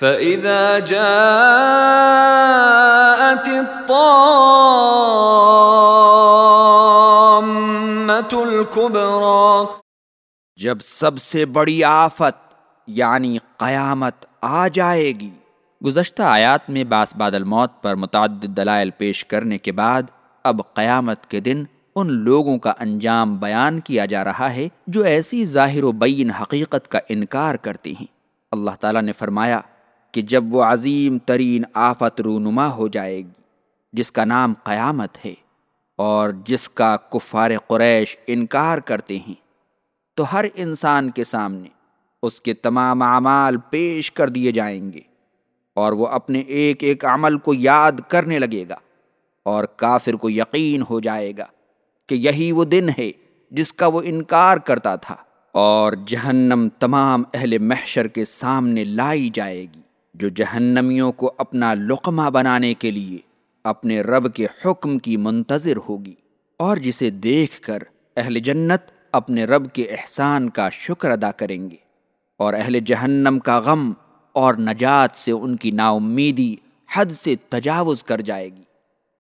فَإِذَا جَاءَتِ الطَّامَّةُ الْكُبْرَى، جب سب سے بڑی آفت یعنی قیامت، آ جائے گی۔ گزشتہ آیات میں باس بادل موت پر متعدد دلائل پیش کرنے کے بعد، اب قیامت کے دن ان لوگوں کا انجام بیان کیا جا رہا ہے جو ایسی ظاہر و بین حقیقت کا انکار کرتے ہیں۔ اللہ تعالیٰ نے فرمایا کہ جب وہ عظیم ترین آفت رونما ہو جائے گی، جس کا نام قیامت ہے، اور جس کا کفار قریش انکار کرتے ہیں، تو ہر انسان کے سامنے اس کے تمام اعمال پیش کر دیے جائیں گے، اور وہ اپنے ایک ایک عمل کو یاد کرنے لگے گا، اور کافر کو یقین ہو جائے گا کہ یہی وہ دن ہے جس کا وہ انکار کرتا تھا، اور جہنم تمام اہل محشر کے سامنے لائی جائے گی۔ جو جہنمیوں کو اپنا لقمہ بنانے کے لیے اپنے رب کے حکم کی منتظر ہوگی اور جسے دیکھ کر اہل جنت اپنے رب کے احسان کا شکر ادا کریں گے اور اہل جہنم کا غم اور نجات سے ان کی نا امیدی حد سے تجاوز کر جائے گی۔